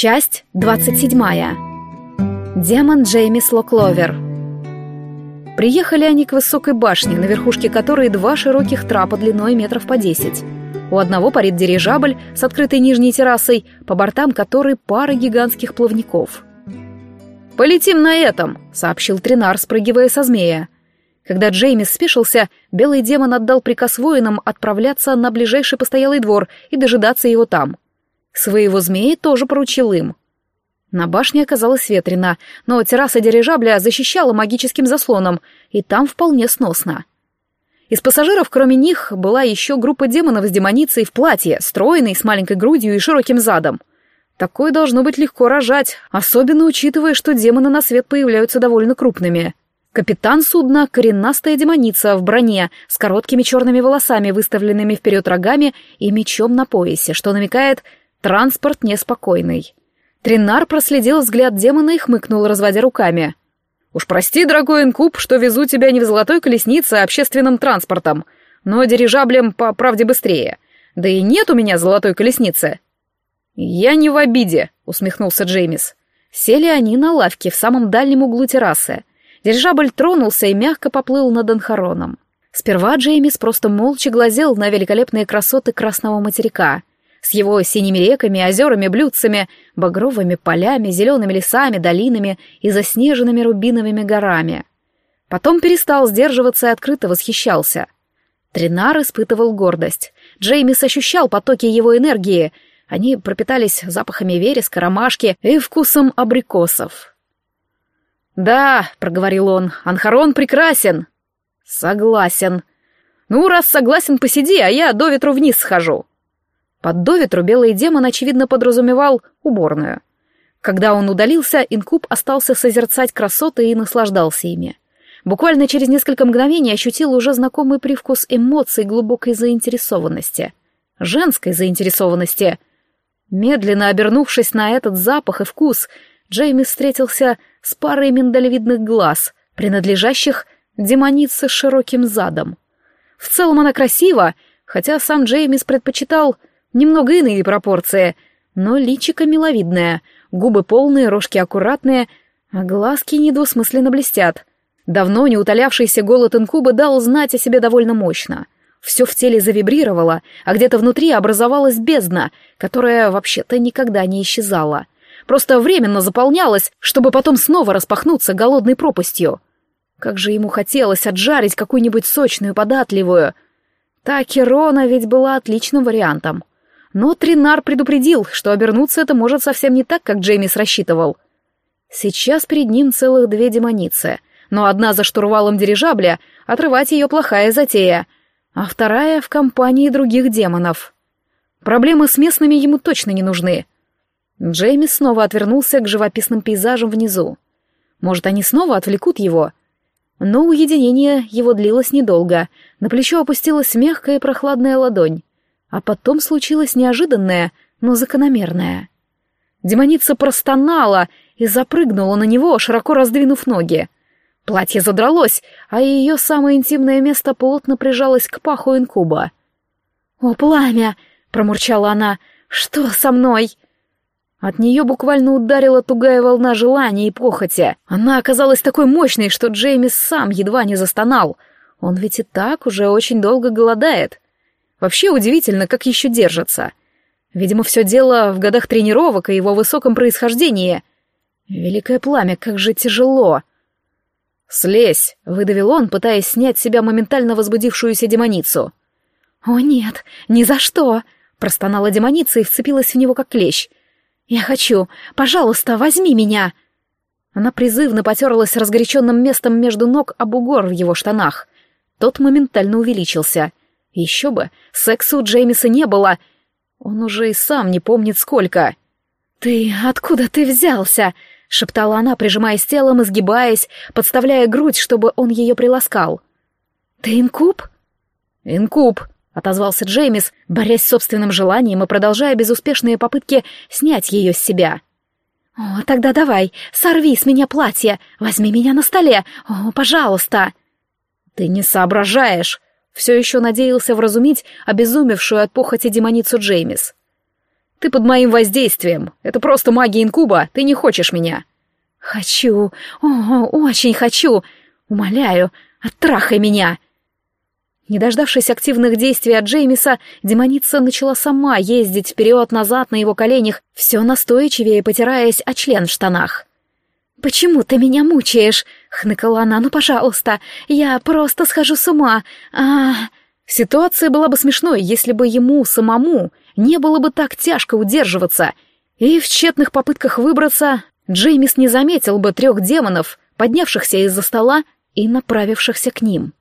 Часть 27. Демон Джеймис Локловер. Приехали они к высокой башне, на верхушке которой два широких трапа длиной метров по десять. У одного парит дирижабль с открытой нижней террасой, по бортам которой пара гигантских плавников. «Полетим на этом», — сообщил Тринар, спрыгивая со змея. Когда Джеймис спешился, белый демон отдал приказ воинам отправляться на ближайший постоялый двор и дожидаться его там. Своего змея тоже поручил им. На башне оказалось ветрено, но терраса дирижабля защищала магическим заслоном, и там вполне сносно. Из пассажиров, кроме них, была еще группа демонов с демоницей в платье, стройной, с маленькой грудью и широким задом. Такое должно быть легко рожать, особенно учитывая, что демоны на свет появляются довольно крупными — Капитан судна — коренастая демоница в броне с короткими черными волосами, выставленными вперед рогами и мечом на поясе, что намекает «транспорт неспокойный». Тринар проследил взгляд демона и хмыкнул, разводя руками. «Уж прости, дорогой инкуб, что везу тебя не в золотой колеснице, а общественным транспортом, но дирижаблем, по правде, быстрее. Да и нет у меня золотой колесницы». «Я не в обиде», — усмехнулся Джеймис. Сели они на лавке в самом дальнем углу террасы. Дирижабль тронулся и мягко поплыл над Анхароном. Сперва Джеймис просто молча глазел на великолепные красоты Красного материка. С его синими реками, озерами, блюдцами, багровыми полями, зелеными лесами, долинами и заснеженными рубиновыми горами. Потом перестал сдерживаться и открыто восхищался. Тринар испытывал гордость. Джеймис ощущал потоки его энергии. Они пропитались запахами вереска, ромашки и вкусом абрикосов. «Да», — проговорил он, — «Анхарон прекрасен». «Согласен». «Ну, раз согласен, посиди, а я до ветру вниз схожу». Под доветру белый демон, очевидно, подразумевал уборную. Когда он удалился, инкуб остался созерцать красоты и наслаждался ими. Буквально через несколько мгновений ощутил уже знакомый привкус эмоций глубокой заинтересованности. Женской заинтересованности. Медленно обернувшись на этот запах и вкус, Джейми встретился с парой миндалевидных глаз, принадлежащих демонице с широким задом. В целом она красива, хотя сам Джеймис предпочитал немного иные пропорции, но личико миловидное, губы полные, рожки аккуратные, а глазки недвусмысленно блестят. Давно не утолявшийся голод инкуба дал знать о себе довольно мощно. Все в теле завибрировало, а где-то внутри образовалась бездна, которая вообще-то никогда не исчезала — просто временно заполнялась, чтобы потом снова распахнуться голодной пропастью. Как же ему хотелось отжарить какую-нибудь сочную, податливую. Та Керона ведь была отличным вариантом. Но Тринар предупредил, что обернуться это может совсем не так, как Джеймис рассчитывал. Сейчас перед ним целых две демоницы, но одна за штурвалом дирижабля, отрывать ее плохая затея, а вторая в компании других демонов. Проблемы с местными ему точно не нужны — Джейми снова отвернулся к живописным пейзажам внизу. Может, они снова отвлекут его? Но уединение его длилось недолго. На плечо опустилась мягкая и прохладная ладонь. А потом случилось неожиданное, но закономерное. Демоница простонала и запрыгнула на него, широко раздвинув ноги. Платье задралось, а ее самое интимное место плотно прижалось к паху инкуба. «О, пламя!» — промурчала она. «Что со мной?» От нее буквально ударила тугая волна желания и похоти. Она оказалась такой мощной, что Джеймис сам едва не застонал. Он ведь и так уже очень долго голодает. Вообще удивительно, как еще держится. Видимо, все дело в годах тренировок и его высоком происхождении. Великое пламя, как же тяжело. «Слезь!» — выдавил он, пытаясь снять с себя моментально возбудившуюся демоницу. «О нет, ни за что!» — простонала демоница и вцепилась в него как клещ. «Я хочу! Пожалуйста, возьми меня!» Она призывно потерлась разгоряченным местом между ног об бугор в его штанах. Тот моментально увеличился. Еще бы, секса у Джеймиса не было. Он уже и сам не помнит сколько. «Ты откуда ты взялся?» — шептала она, прижимаясь телом, изгибаясь, подставляя грудь, чтобы он ее приласкал. «Ты инкуб?» «Инкуб», отозвался Джеймис, борясь с собственным желанием и продолжая безуспешные попытки снять ее с себя. «О, тогда давай, сорви с меня платье, возьми меня на столе, о, пожалуйста!» «Ты не соображаешь!» — все еще надеялся вразумить обезумевшую от похоти демоницу Джеймис. Ты под моим воздействием. Это просто магия инкуба, ты не хочешь меня». «Хочу, о, очень хочу. Умоляю, оттрахай меня!» Не дождавшись активных действий от Джеймиса, демоница начала сама ездить вперед-назад на его коленях, все настойчивее потираясь о член в штанах. «Почему ты меня мучаешь?» — хныкала она. «Ну, пожалуйста, я просто схожу с ума. А...» Ситуация была бы смешной, если бы ему самому не было бы так тяжко удерживаться, и в тщетных попытках выбраться Джеймис не заметил бы трех демонов, поднявшихся из-за стола и направившихся к ним.